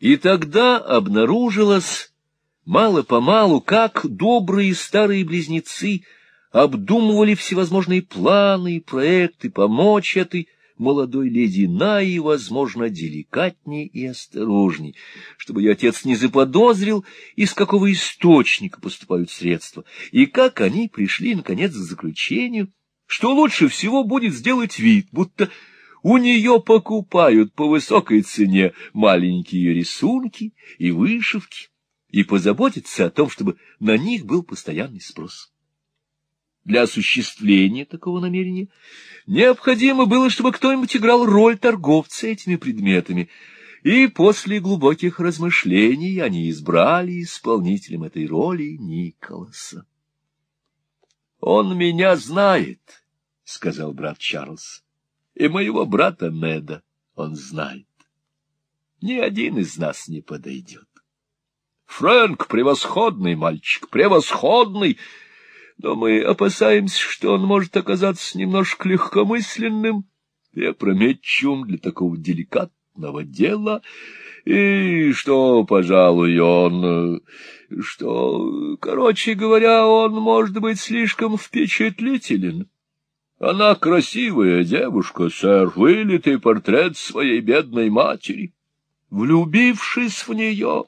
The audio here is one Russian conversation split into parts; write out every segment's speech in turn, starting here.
И тогда обнаружилось мало-помалу, как добрые старые близнецы обдумывали всевозможные планы и проекты помочь этой молодой леди Наи, возможно, деликатнее и осторожней, чтобы ее отец не заподозрил, из какого источника поступают средства, и как они пришли, наконец, к заключению, что лучше всего будет сделать вид, будто у нее покупают по высокой цене маленькие рисунки и вышивки, и позаботиться о том, чтобы на них был постоянный спрос. Для осуществления такого намерения необходимо было, чтобы кто-нибудь играл роль торговца этими предметами, и после глубоких размышлений они избрали исполнителем этой роли Николаса. — Он меня знает, — сказал брат Чарльз, — и моего брата Неда он знает. Ни один из нас не подойдет. Фрэнк — превосходный мальчик, превосходный, — но мы опасаемся, что он может оказаться немножко легкомысленным и опрометчивым для такого деликатного дела, и что, пожалуй, он... что, короче говоря, он может быть слишком впечатлителен. Она красивая девушка, сэр, вылитый портрет своей бедной матери. Влюбившись в нее,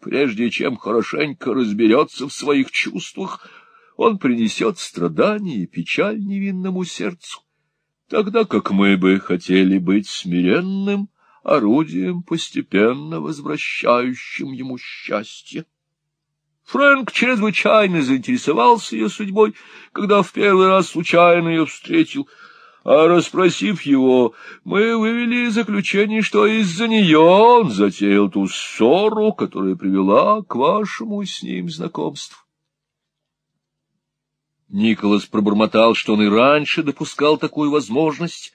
прежде чем хорошенько разберется в своих чувствах, он принесет страдания и печаль невинному сердцу, тогда как мы бы хотели быть смиренным орудием, постепенно возвращающим ему счастье. Фрэнк чрезвычайно заинтересовался ее судьбой, когда в первый раз случайно ее встретил, а расспросив его, мы вывели заключение, что из-за нее он затеял ту ссору, которая привела к вашему с ним знакомству. Николас пробормотал, что он и раньше допускал такую возможность,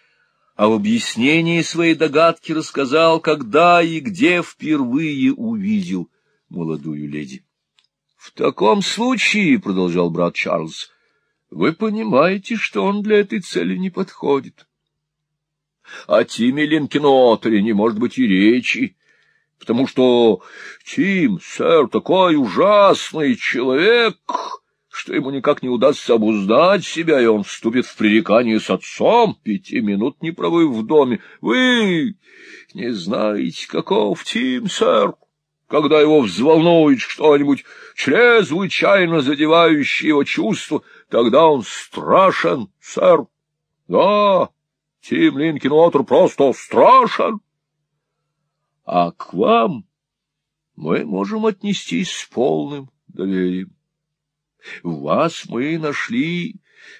а в объяснении своей догадки рассказал, когда и где впервые увидел молодую леди. — В таком случае, — продолжал брат Чарльз, — вы понимаете, что он для этой цели не подходит. О Тиме Ленкинотере не может быть и речи, потому что Тим, сэр, такой ужасный человек что ему никак не удастся обуздать себя, и он вступит в пререкание с отцом, пяти минут не пробыв в доме. Вы не знаете, каков Тим, сэр, когда его взволнует что-нибудь чрезвычайно задевающее его чувство, тогда он страшен, сэр. Да, Тим Линкин просто страшен. А к вам мы можем отнестись с полным доверием. Вас мы нашли,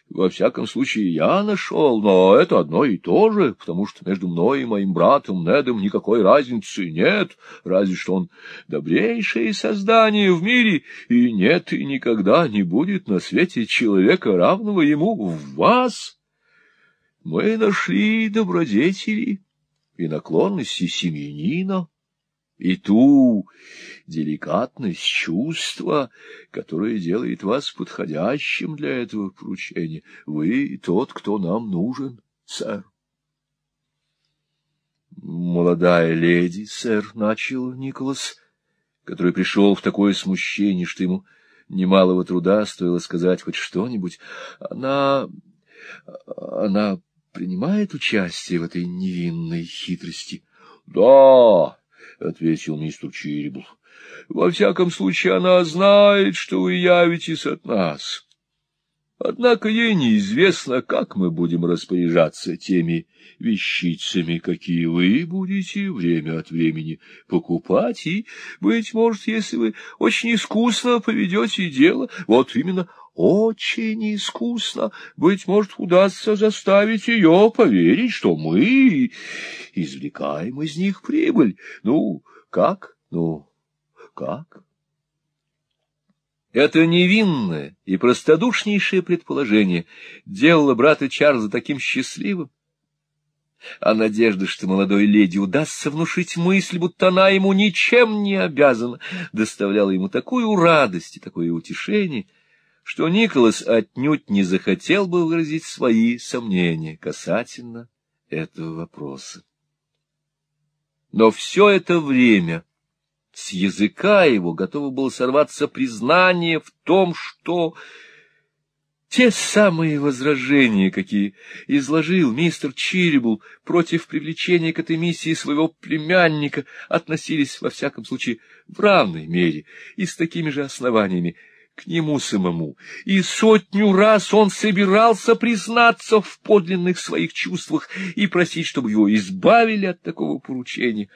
во всяком случае, я нашел, но это одно и то же, потому что между мной и моим братом Недом никакой разницы нет, разве что он добрейшее создание в мире, и нет и никогда не будет на свете человека, равного ему в вас. Мы нашли добродетели и наклонности семьянина, и ту деликатность чувства, которая делает вас подходящим для этого поручения. Вы тот, кто нам нужен, сэр. Молодая леди, сэр, — начал Николас, который пришел в такое смущение, что ему немалого труда стоило сказать хоть что-нибудь. Она... она принимает участие в этой невинной хитрости? — Да, — ответил мистер Чирибл. — Во всяком случае, она знает, что вы явитесь от нас. Однако ей неизвестно, как мы будем распоряжаться теми вещицами, какие вы будете время от времени покупать, и, быть может, если вы очень искусно поведете дело, вот именно очень искусно, быть может, удастся заставить ее поверить, что мы извлекаем из них прибыль. Ну, как? Ну, как? Это невинное и простодушнейшее предположение делало брата Чарльза таким счастливым, а надежда, что молодой леди удастся внушить мысль, будто она ему ничем не обязана, доставляла ему такую радость и такое утешение — что Николас отнюдь не захотел бы выразить свои сомнения касательно этого вопроса. Но все это время С языка его готово было сорваться признание в том, что те самые возражения, какие изложил мистер Чирибул против привлечения к этой миссии своего племянника, относились, во всяком случае, в равной мере и с такими же основаниями к нему самому, и сотню раз он собирался признаться в подлинных своих чувствах и просить, чтобы его избавили от такого поручения.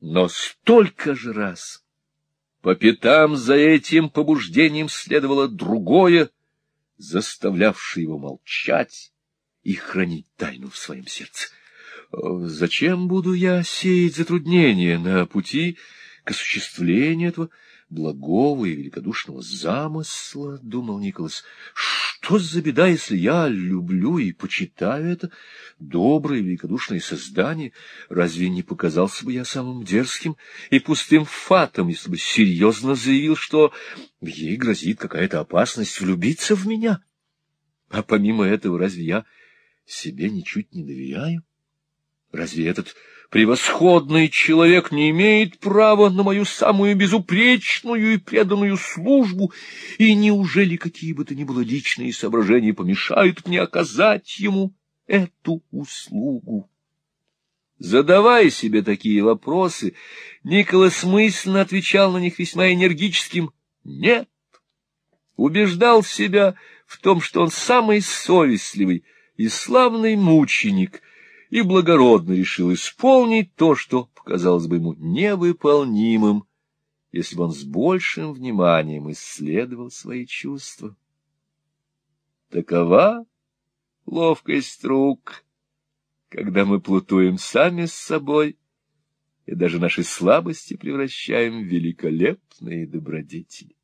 Но столько же раз по пятам за этим побуждением следовало другое — заставлявший его молчать и хранить тайну в своем сердце. Зачем буду я сеять затруднения на пути к осуществлению этого благого и великодушного замысла, — думал Николас. Что за беда, если я люблю и почитаю это доброе и великодушное создание? Разве не показался бы я самым дерзким и пустым фатом, если бы серьезно заявил, что ей грозит какая-то опасность влюбиться в меня? А помимо этого, разве я себе ничуть не доверяю? Разве этот превосходный человек не имеет права на мою самую безупречную и преданную службу, и неужели какие бы то ни было личные соображения помешают мне оказать ему эту услугу? Задавая себе такие вопросы, Николас мысленно отвечал на них весьма энергическим «нет». Убеждал себя в том, что он самый совестливый и славный мученик — и благородно решил исполнить то, что показалось бы ему невыполнимым, если бы он с большим вниманием исследовал свои чувства. Такова ловкость рук, когда мы плутуем сами с собой и даже наши слабости превращаем в великолепные добродетели.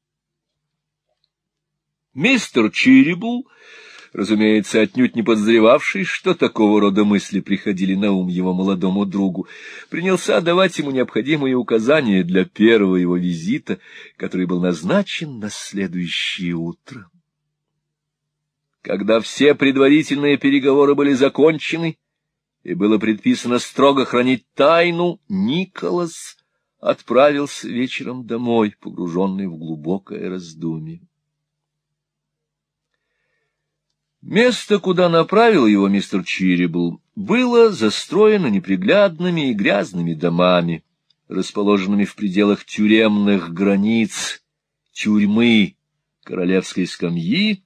Мистер Чирибл разумеется, отнюдь не подозревавший, что такого рода мысли приходили на ум его молодому другу, принялся давать ему необходимые указания для первого его визита, который был назначен на следующее утро. Когда все предварительные переговоры были закончены, и было предписано строго хранить тайну, Николас отправился вечером домой, погруженный в глубокое раздумье. Место, куда направил его мистер Чирибл, было застроено неприглядными и грязными домами, расположенными в пределах тюремных границ тюрьмы королевской скамьи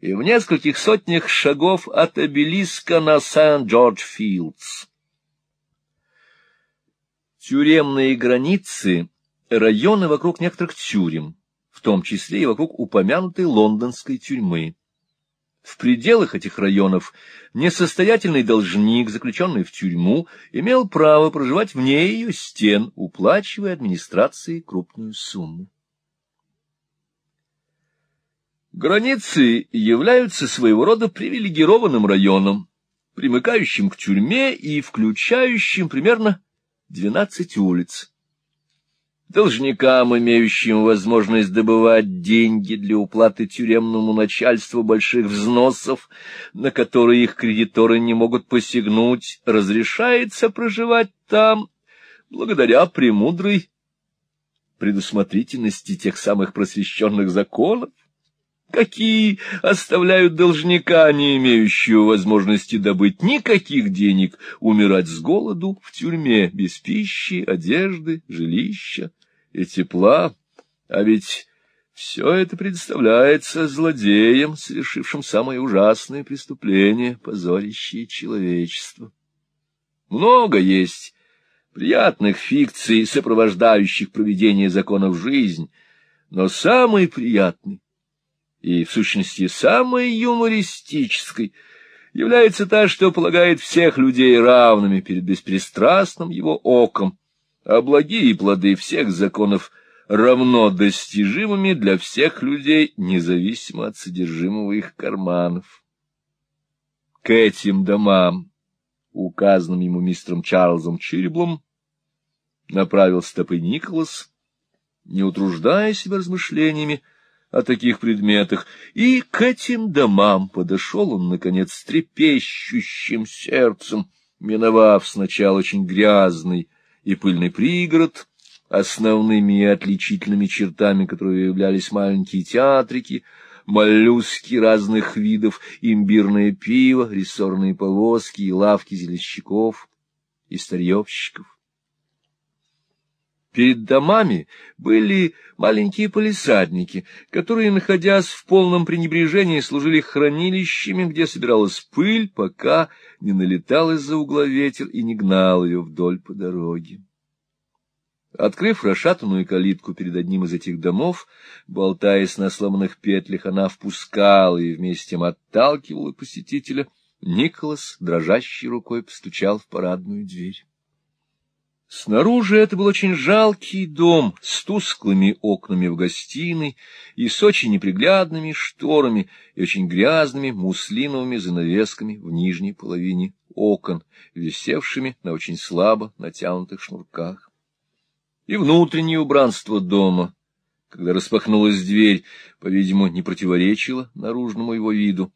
и в нескольких сотнях шагов от обелиска на Сент-Джордж-Филдс. Тюремные границы — районы вокруг некоторых тюрем, в том числе и вокруг упомянутой лондонской тюрьмы. В пределах этих районов несостоятельный должник, заключенный в тюрьму, имел право проживать вне ее стен, уплачивая администрации крупную сумму. Границы являются своего рода привилегированным районом, примыкающим к тюрьме и включающим примерно 12 улиц. Должникам, имеющим возможность добывать деньги для уплаты тюремному начальству больших взносов, на которые их кредиторы не могут посягнуть, разрешается проживать там благодаря премудрой предусмотрительности тех самых просвещенных законов, какие оставляют должника, не имеющего возможности добыть никаких денег, умирать с голоду в тюрьме, без пищи, одежды, жилища и тепла, а ведь все это представляется злодеем, совершившим самое ужасное преступление, позорящее человечество. Много есть приятных фикций, сопровождающих проведение законов в жизнь, но самый приятный и, в сущности, самой юмористической является та, что полагает всех людей равными перед беспристрастным его оком, а благие плоды всех законов равно достижимыми для всех людей, независимо от содержимого их карманов. К этим домам, указанным ему мистером Чарльзом Чириблом, направил стопы Николас, не утруждая себя размышлениями о таких предметах, и к этим домам подошел он, наконец, с трепещущим сердцем, миновав сначала очень грязный и пыльный пригород, основными и отличительными чертами которые являлись маленькие театрики, моллюски разных видов, имбирное пиво, рессорные повозки и лавки зеленщиков и старьевщиков. Перед домами были маленькие полисадники, которые, находясь в полном пренебрежении, служили хранилищами, где собиралась пыль, пока не налетал из-за угла ветер и не гнал ее вдоль по дороге. Открыв расшатанную калитку перед одним из этих домов, болтаясь на сломанных петлях, она впускала и вместе с тем отталкивала посетителя, Николас дрожащей рукой постучал в парадную дверь. Снаружи это был очень жалкий дом с тусклыми окнами в гостиной и с очень неприглядными шторами и очень грязными муслиновыми занавесками в нижней половине окон, висевшими на очень слабо натянутых шнурках. И внутреннее убранство дома, когда распахнулась дверь, по-видимому, не противоречило наружному его виду,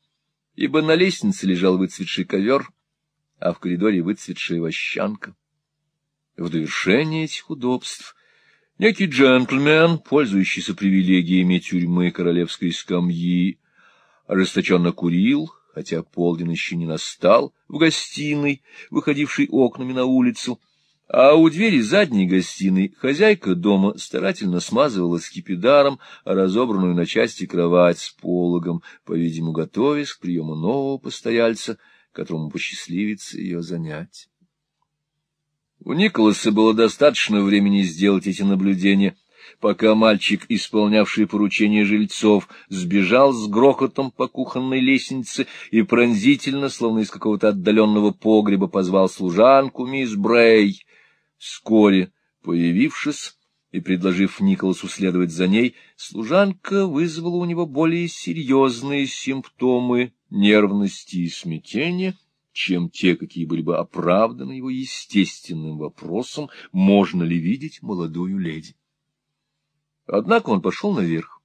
ибо на лестнице лежал выцветший ковер, а в коридоре выцветшая вощанка. В довершение этих удобств некий джентльмен, пользующийся привилегиями тюрьмы королевской скамьи, ожесточенно курил, хотя полдень еще не настал, в гостиной, выходившей окнами на улицу, а у двери задней гостиной хозяйка дома старательно смазывала скипидаром разобранную на части кровать с пологом, по-видимому, готовясь к приему нового постояльца, которому посчастливится ее занять. У Николаса было достаточно времени сделать эти наблюдения, пока мальчик, исполнявший поручение жильцов, сбежал с грохотом по кухонной лестнице и пронзительно, словно из какого-то отдаленного погреба, позвал служанку мисс Брей. Вскоре, появившись и предложив Николасу следовать за ней, служанка вызвала у него более серьезные симптомы нервности и смятения, чем те, какие были бы оправданы его естественным вопросом, можно ли видеть молодую леди. Однако он пошел наверх.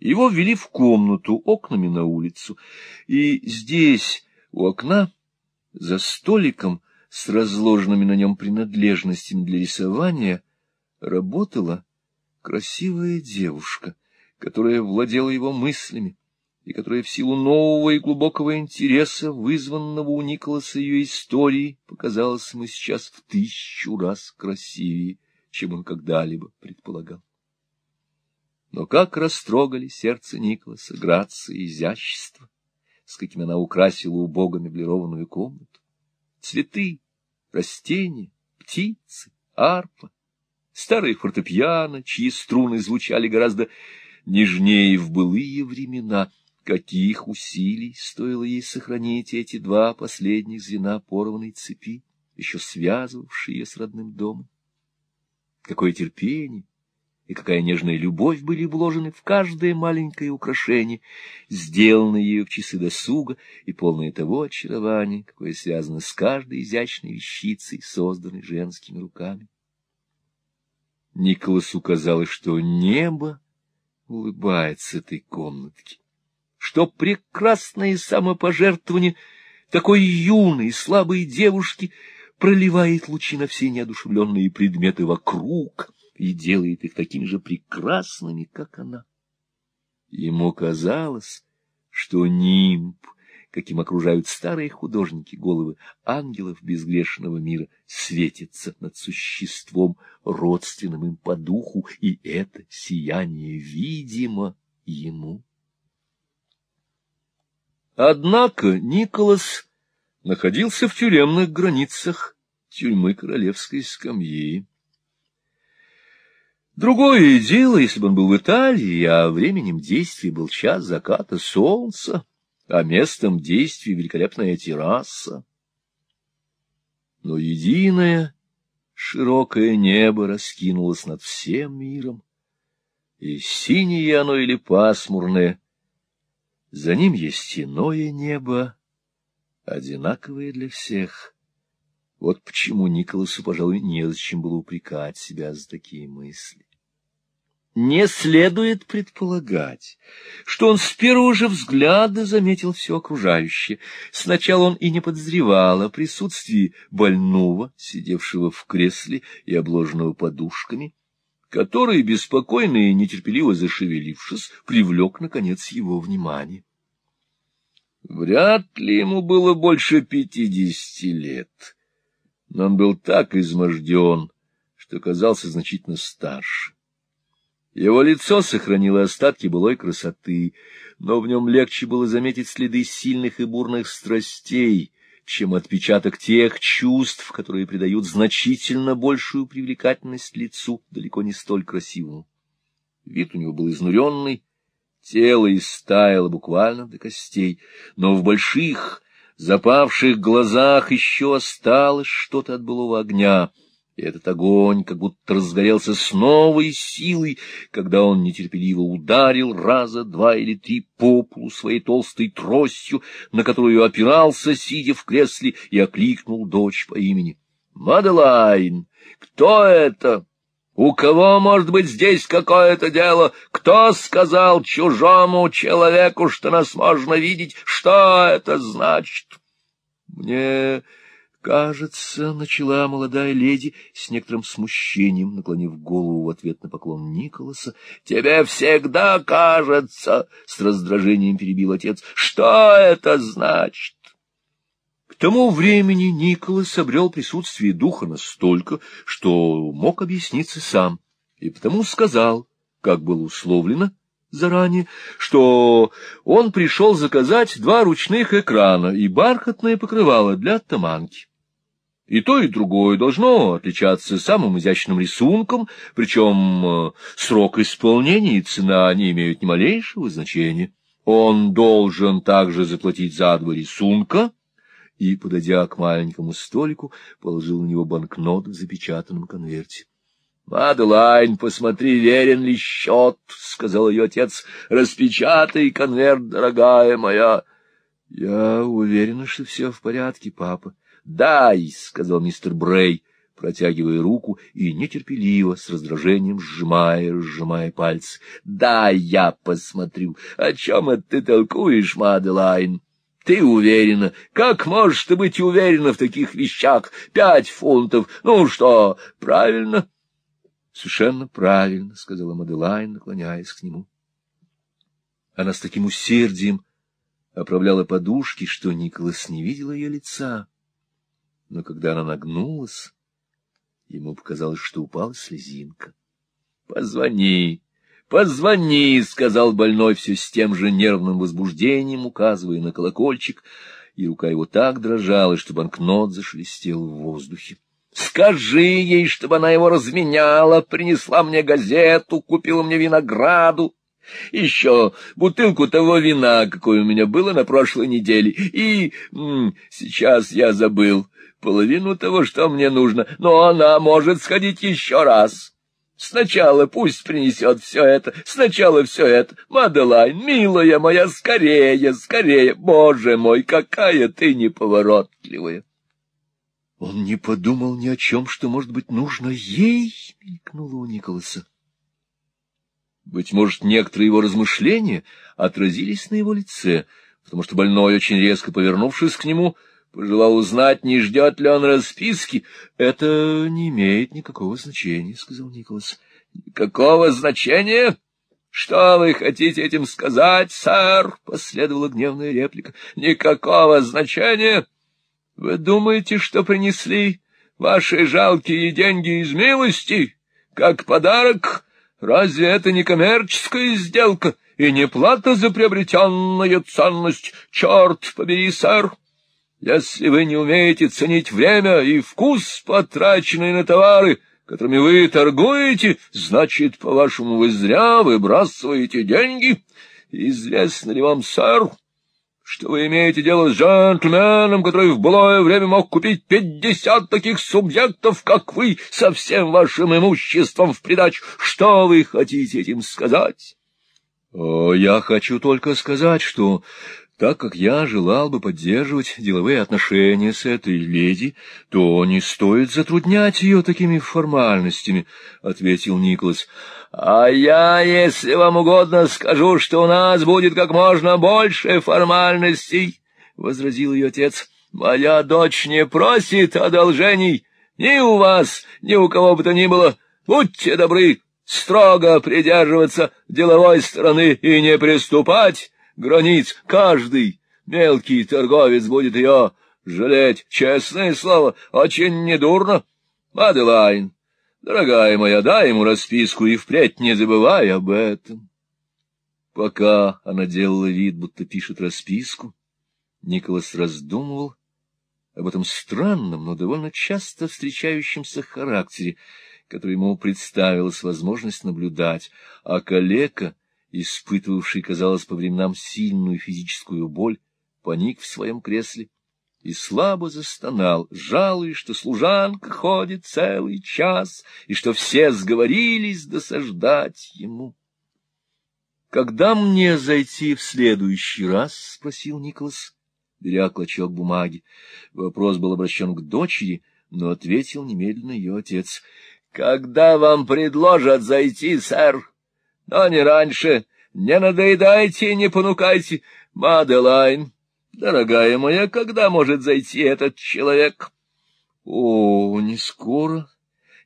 Его ввели в комнату окнами на улицу, и здесь, у окна, за столиком с разложенными на нем принадлежностями для рисования, работала красивая девушка, которая владела его мыслями, и которая в силу нового и глубокого интереса, вызванного у Николаса ее историей, показалась ему сейчас в тысячу раз красивее, чем он когда-либо предполагал. Но как растрогали сердце Николаса грация и изящество, с каким она украсила убого меблированную комнату. Цветы, растения, птицы, арпа, старые фортепиано, чьи струны звучали гораздо нежнее в былые времена — Каких усилий стоило ей сохранить эти два последних звена порванной цепи, еще связывавшие ее с родным домом? Какое терпение и какая нежная любовь были вложены в каждое маленькое украшение, сделанное ею в часы досуга и полное того очарования, какое связано с каждой изящной вещицей, созданной женскими руками. Николасу казалось, что небо улыбается этой комнатке что прекрасное самопожертвование такой юной, слабой девушки проливает лучи на все неодушевленные предметы вокруг и делает их такими же прекрасными, как она. Ему казалось, что нимб, каким окружают старые художники головы ангелов безгрешного мира, светится над существом, родственным им по духу, и это сияние видимо ему. Однако Николас находился в тюремных границах тюрьмы королевской скамьи. Другое дело, если бы он был в Италии, а временем действия был час заката солнца, а местом действия великолепная терраса. Но единое широкое небо раскинулось над всем миром, и синее оно или пасмурное — за ним есть иное небо, одинаковое для всех. Вот почему Николасу, пожалуй, незачем было упрекать себя за такие мысли. Не следует предполагать, что он с первого же взгляда заметил все окружающее. Сначала он и не подозревал о присутствии больного, сидевшего в кресле и обложенного подушками, который, беспокойно и нетерпеливо зашевелившись, привлек, наконец, его внимание. Вряд ли ему было больше пятидесяти лет, но он был так изможден, что казался значительно старше. Его лицо сохранило остатки былой красоты, но в нем легче было заметить следы сильных и бурных страстей, чем отпечаток тех чувств, которые придают значительно большую привлекательность лицу, далеко не столь красивому. Вид у него был изнуренный, тело истаяло буквально до костей, но в больших, запавших глазах еще осталось что-то от былого огня — и этот огонь как будто разгорелся с новой силой, когда он нетерпеливо ударил раза два или три по полу своей толстой тростью, на которую опирался, сидя в кресле, и окликнул дочь по имени. — Маделайн, кто это? У кого может быть здесь какое-то дело? Кто сказал чужому человеку, что нас можно видеть? Что это значит? — Мне... Кажется, начала молодая леди с некоторым смущением, наклонив голову в ответ на поклон Николаса. — Тебе всегда кажется, — с раздражением перебил отец, — что это значит? К тому времени Николас обрел присутствие духа настолько, что мог объясниться сам, и потому сказал, как было условлено, заранее, что он пришел заказать два ручных экрана и бархатное покрывало для таманки. И то, и другое должно отличаться самым изящным рисунком, причем э, срок исполнения и цена не имеют ни малейшего значения. Он должен также заплатить за два рисунка и, подойдя к маленькому столику, положил на него банкнот в запечатанном конверте. — Маделайн, посмотри, верен ли счет, — сказал ее отец. — Распечатай конверт, дорогая моя. — Я уверена, что все в порядке, папа. «Дай!» — сказал мистер Брей, протягивая руку и нетерпеливо, с раздражением сжимая, сжимая пальцы. «Дай я посмотрю, о чем это ты толкуешь, Маделайн?» Ты уверена? Как можешь ты быть уверена в таких вещах? Пять фунтов. Ну что, правильно? — Совершенно правильно, — сказала Маделайн, наклоняясь к нему. Она с таким усердием оправляла подушки, что Николас не видел ее лица но когда она нагнулась, ему показалось, что упала слезинка. — Позвони, позвони, — сказал больной все с тем же нервным возбуждением, указывая на колокольчик, и рука его так дрожала, что банкнот зашелестел в воздухе. — Скажи ей, чтобы она его разменяла, принесла мне газету, купила мне винограду. Еще бутылку того вина, какое у меня было на прошлой неделе, и сейчас я забыл половину того, что мне нужно, но она может сходить еще раз. Сначала пусть принесет все это, сначала все это. Маделайн, милая моя, скорее, скорее. Боже мой, какая ты неповоротливая. Он не подумал ни о чем, что, может быть, нужно ей, — мелькнуло у Николаса. Быть может, некоторые его размышления отразились на его лице, потому что больной, очень резко повернувшись к нему, — Пожелал узнать, не ждет ли он расписки. — Это не имеет никакого значения, — сказал Николас. — Никакого значения? Что вы хотите этим сказать, сэр? — последовала гневная реплика. — Никакого значения? Вы думаете, что принесли ваши жалкие деньги из милости, как подарок? Разве это не коммерческая сделка и не плата за приобретенную ценность? Черт побери, сэр! — если вы не умеете ценить время и вкус, потраченные на товары, которыми вы торгуете, значит, по-вашему, вы зря выбрасываете деньги. Известно ли вам, сэр, что вы имеете дело с джентльменом, который в былое время мог купить пятьдесят таких субъектов, как вы, со всем вашим имуществом в придачу? Что вы хотите этим сказать? — Я хочу только сказать, что так как я желал бы поддерживать деловые отношения с этой леди, то не стоит затруднять ее такими формальностями, — ответил Николас. — А я, если вам угодно, скажу, что у нас будет как можно больше формальностей, — возразил ее отец. — Моя дочь не просит одолжений ни у вас, ни у кого бы то ни было. Будьте добры, строго придерживаться деловой стороны и не приступать границ. Каждый мелкий торговец будет ее жалеть. Честное слово, очень недурно. Аделайн, дорогая моя, дай ему расписку и впредь не забывай об этом. Пока она делала вид, будто пишет расписку, Николас раздумывал об этом странном, но довольно часто встречающемся характере, который ему представилась возможность наблюдать, а калека, испытывавший, казалось, по временам сильную физическую боль, поник в своем кресле и слабо застонал, жалуясь, что служанка ходит целый час и что все сговорились досаждать ему. — Когда мне зайти в следующий раз? — спросил Николас, беря клочок бумаги. Вопрос был обращен к дочери, но ответил немедленно ее отец. — Когда вам предложат зайти, сэр, но не раньше, не надоедайте, не понукайте, Маделайн. Дорогая моя, когда может зайти этот человек? — О, не скоро,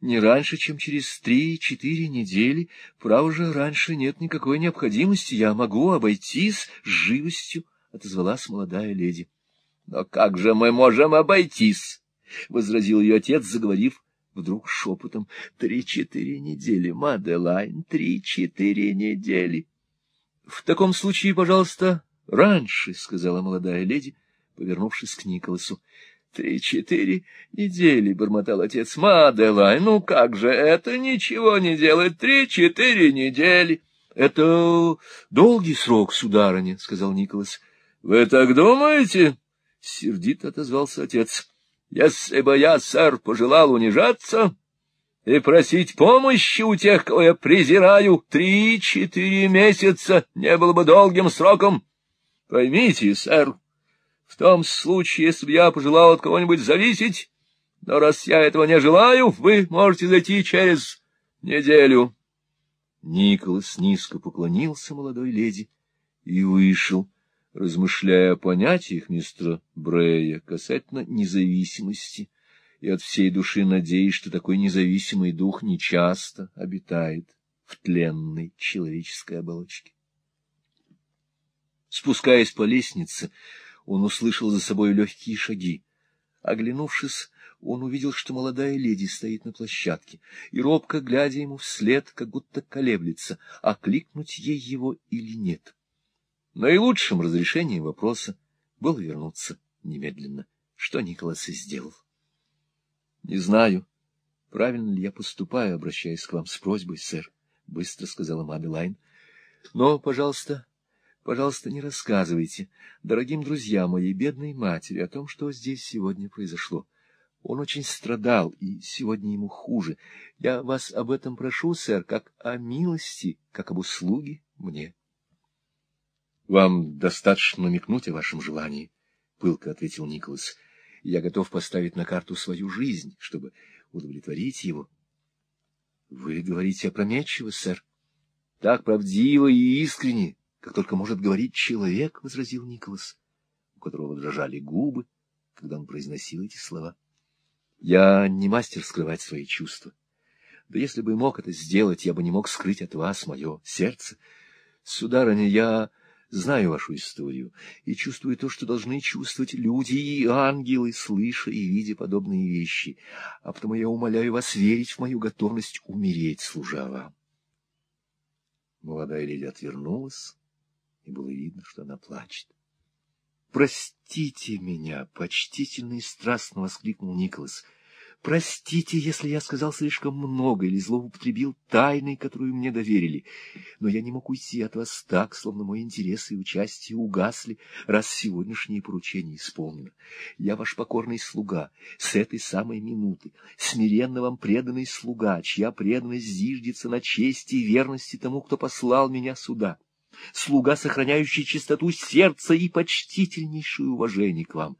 не раньше, чем через три-четыре недели. Право же, раньше нет никакой необходимости, я могу обойтись с живостью, — отозвалась молодая леди. — Но как же мы можем обойтись? — возразил ее отец, заговорив вдруг шепотом. — Три-четыре недели, Маделайн, три-четыре недели. — В таком случае, пожалуйста, — Раньше, — сказала молодая леди, повернувшись к Николасу. — Три-четыре недели, — бормотал отец. — Маделай, ну как же, это ничего не делает. Три-четыре недели. — Это долгий срок, сударыня, — сказал Николас. — Вы так думаете? — сердито отозвался отец. — Если бы я, сэр, пожелал унижаться и просить помощи у тех, кого я презираю, три-четыре месяца не было бы долгим сроком. Поймите, сэр, в том случае, если бы я пожелал от кого-нибудь зависеть, но раз я этого не желаю, вы можете зайти через неделю. Николас низко поклонился молодой леди и вышел, размышляя о понятиях мистера Брея касательно независимости, и от всей души надеясь, что такой независимый дух нечасто обитает в тленной человеческой оболочке. Спускаясь по лестнице, он услышал за собой легкие шаги. Оглянувшись, он увидел, что молодая леди стоит на площадке, и, робко глядя ему вслед, как будто колеблется, окликнуть ей его или нет. Наилучшим разрешением вопроса было вернуться немедленно, что Николас и сделал. — Не знаю, правильно ли я поступаю, обращаясь к вам с просьбой, сэр, — быстро сказала Маделайн. — Но, пожалуйста, Пожалуйста, не рассказывайте дорогим друзьям моей бедной матери о том, что здесь сегодня произошло. Он очень страдал, и сегодня ему хуже. Я вас об этом прошу, сэр, как о милости, как об услуге мне. — Вам достаточно намекнуть о вашем желании, — пылко ответил Николас. — Я готов поставить на карту свою жизнь, чтобы удовлетворить его. — Вы говорите опрометчиво, сэр. Так правдиво и искренне, как только может говорить человек, — возразил Николас, у которого дрожали губы, когда он произносил эти слова. Я не мастер скрывать свои чувства. Да если бы мог это сделать, я бы не мог скрыть от вас мое сердце. Сударыня, я знаю вашу историю и чувствую то, что должны чувствовать люди и ангелы, слыша и видя подобные вещи, а потому я умоляю вас верить в мою готовность умереть, служа вам. Молодая леди отвернулась и было видно, что она плачет. — Простите меня! — почтительно и страстно воскликнул Николас. — Простите, если я сказал слишком много или злоупотребил тайной, которую мне доверили. Но я не мог уйти от вас так, словно мой интерес и участие угасли, раз сегодняшнее поручение исполнено. Я ваш покорный слуга, с этой самой минуты, смиренно вам преданный слуга, чья преданность зиждется на чести и верности тому, кто послал меня сюда слуга, сохраняющий чистоту сердца и почтительнейшее уважение к вам.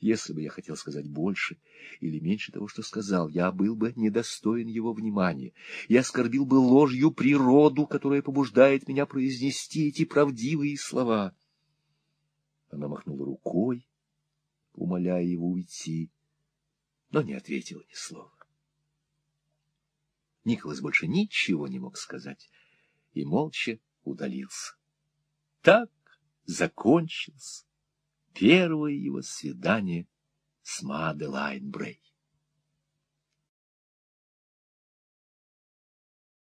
Если бы я хотел сказать больше или меньше того, что сказал, я был бы недостоин его внимания. Я оскорбил бы ложью природу, которая побуждает меня произнести эти правдивые слова. Она махнула рукой, умоляя его уйти, но не ответила ни слова. Николас больше ничего не мог сказать и молча удалился. Так закончилось первое его свидание с Маделайн Брей.